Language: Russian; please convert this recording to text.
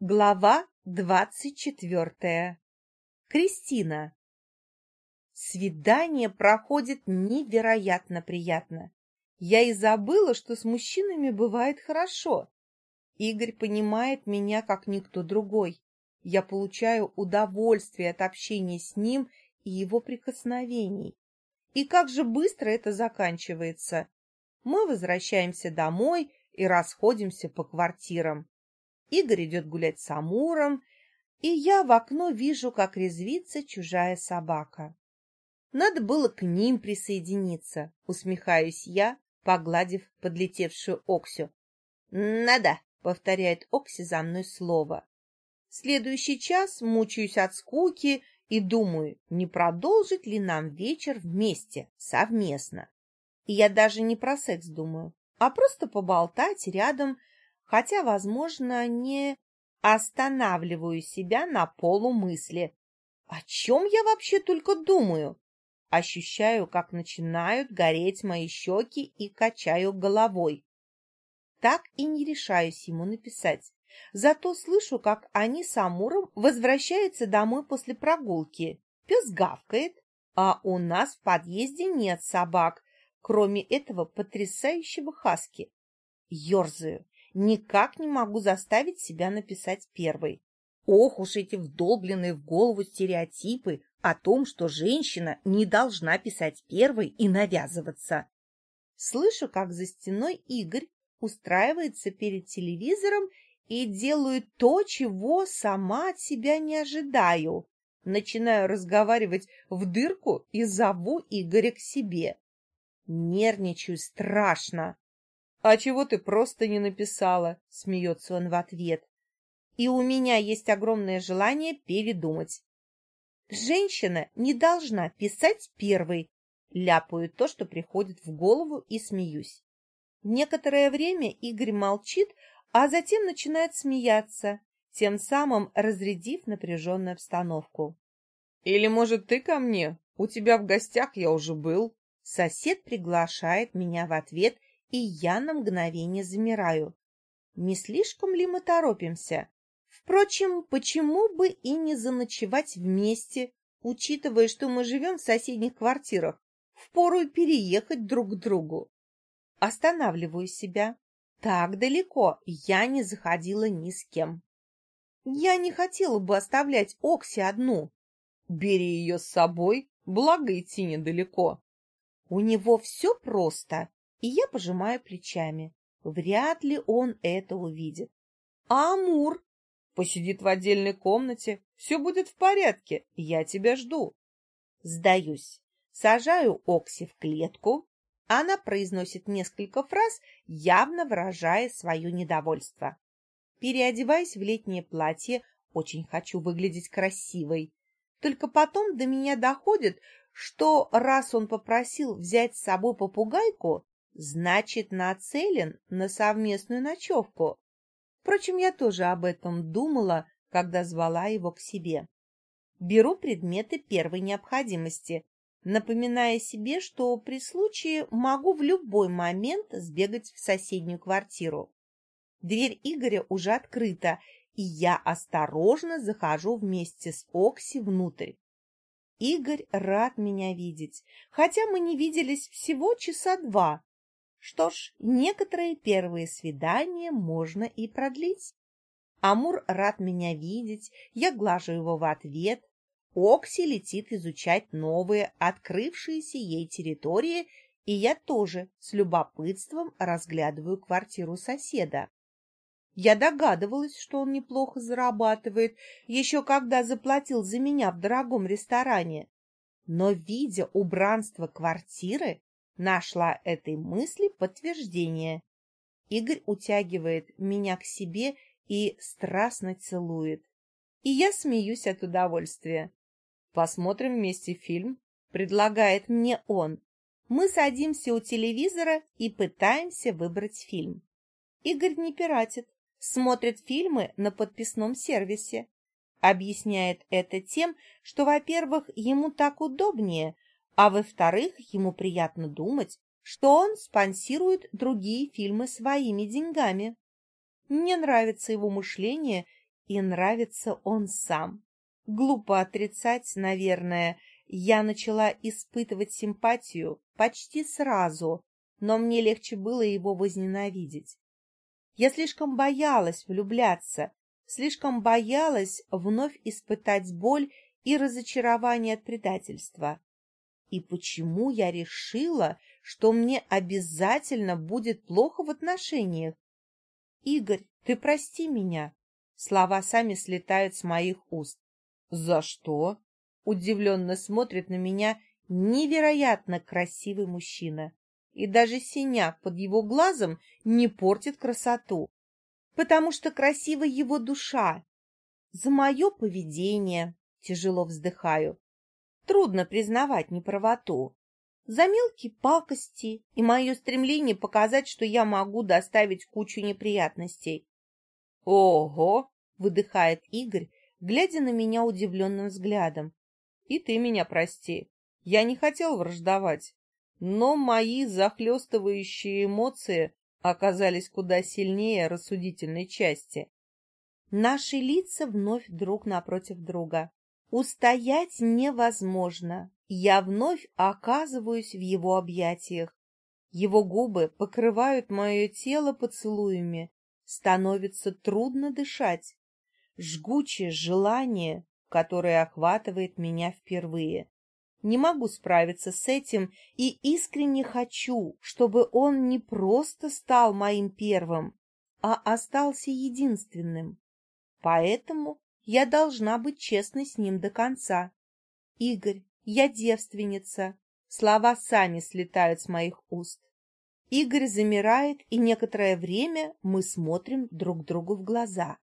Глава двадцать четвертая. Кристина. Свидание проходит невероятно приятно. Я и забыла, что с мужчинами бывает хорошо. Игорь понимает меня, как никто другой. Я получаю удовольствие от общения с ним и его прикосновений. И как же быстро это заканчивается. Мы возвращаемся домой и расходимся по квартирам. Игорь идет гулять с Амуром, и я в окно вижу, как резвится чужая собака. Надо было к ним присоединиться, усмехаюсь я, погладив подлетевшую Оксю. «Надо!» — повторяет Окси за мной слово. Следующий час мучаюсь от скуки и думаю, не продолжить ли нам вечер вместе, совместно. И я даже не про секс думаю, а просто поболтать рядом хотя, возможно, не останавливаю себя на полумысли. О чем я вообще только думаю? Ощущаю, как начинают гореть мои щеки и качаю головой. Так и не решаюсь ему написать. Зато слышу, как они с Амуром возвращаются домой после прогулки. Пес гавкает, а у нас в подъезде нет собак, кроме этого потрясающего хаски. Ёрзаю, Никак не могу заставить себя написать первой. Ох уж эти вдолбленные в голову стереотипы о том, что женщина не должна писать первой и навязываться. Слышу, как за стеной Игорь устраивается перед телевизором и делаю то, чего сама от себя не ожидаю. Начинаю разговаривать в дырку и зову Игоря к себе. Нервничаю страшно. «А чего ты просто не написала?» — смеется он в ответ. И у меня есть огромное желание передумать. Женщина не должна писать первой. Ляпаю то, что приходит в голову, и смеюсь. Некоторое время Игорь молчит, а затем начинает смеяться, тем самым разрядив напряженную обстановку. «Или, может, ты ко мне? У тебя в гостях я уже был». Сосед приглашает меня в ответ и я на мгновение замираю. Не слишком ли мы торопимся? Впрочем, почему бы и не заночевать вместе, учитывая, что мы живем в соседних квартирах? Впору переехать друг к другу. Останавливаю себя. Так далеко я не заходила ни с кем. Я не хотела бы оставлять Окси одну. Бери ее с собой, благо идти недалеко. У него все просто и я пожимаю плечами. Вряд ли он это увидит. А Амур? Посидит в отдельной комнате. Все будет в порядке. Я тебя жду. Сдаюсь. Сажаю Окси в клетку. Она произносит несколько фраз, явно выражая свое недовольство. Переодеваюсь в летнее платье, очень хочу выглядеть красивой. Только потом до меня доходит, что раз он попросил взять с собой попугайку, Значит, нацелен на совместную ночевку. Впрочем, я тоже об этом думала, когда звала его к себе. Беру предметы первой необходимости, напоминая себе, что при случае могу в любой момент сбегать в соседнюю квартиру. Дверь Игоря уже открыта, и я осторожно захожу вместе с Окси внутрь. Игорь рад меня видеть, хотя мы не виделись всего часа два, что ж, некоторые первые свидания можно и продлить. Амур рад меня видеть, я глажу его в ответ. Окси летит изучать новые, открывшиеся ей территории, и я тоже с любопытством разглядываю квартиру соседа. Я догадывалась, что он неплохо зарабатывает, еще когда заплатил за меня в дорогом ресторане. Но, видя убранство квартиры, Нашла этой мысли подтверждение. Игорь утягивает меня к себе и страстно целует. И я смеюсь от удовольствия. Посмотрим вместе фильм, предлагает мне он. Мы садимся у телевизора и пытаемся выбрать фильм. Игорь не пиратит, смотрит фильмы на подписном сервисе. Объясняет это тем, что, во-первых, ему так удобнее, а во-вторых, ему приятно думать, что он спонсирует другие фильмы своими деньгами. Мне нравится его мышление И нравится он сам. Глупо отрицать, наверное, я начала испытывать симпатию почти сразу, но мне легче было его возненавидеть. Я слишком боялась влюбляться, слишком боялась вновь испытать боль и разочарование от предательства. И почему я решила, что мне обязательно будет плохо в отношениях? Игорь, ты прости меня. Слова сами слетают с моих уст. За что? Удивленно смотрит на меня невероятно красивый мужчина. И даже синяк под его глазом не портит красоту. Потому что красива его душа. За мое поведение тяжело вздыхаю. Трудно признавать неправоту. За мелкие пакости и мое стремление показать, что я могу доставить кучу неприятностей. «Ого!» — выдыхает Игорь, глядя на меня удивленным взглядом. «И ты меня прости. Я не хотел враждовать, но мои захлестывающие эмоции оказались куда сильнее рассудительной части. Наши лица вновь друг напротив друга. Устоять невозможно. Я вновь оказываюсь в его объятиях. Его губы покрывают мое тело поцелуями. Становится трудно дышать. Жгучее желание, которое охватывает меня впервые. Не могу справиться с этим и искренне хочу, чтобы он не просто стал моим первым, а остался единственным. Поэтому я должна быть честной с ним до конца. Игорь, я девственница. Слова сами слетают с моих уст. Игорь замирает, и некоторое время мы смотрим друг другу в глаза.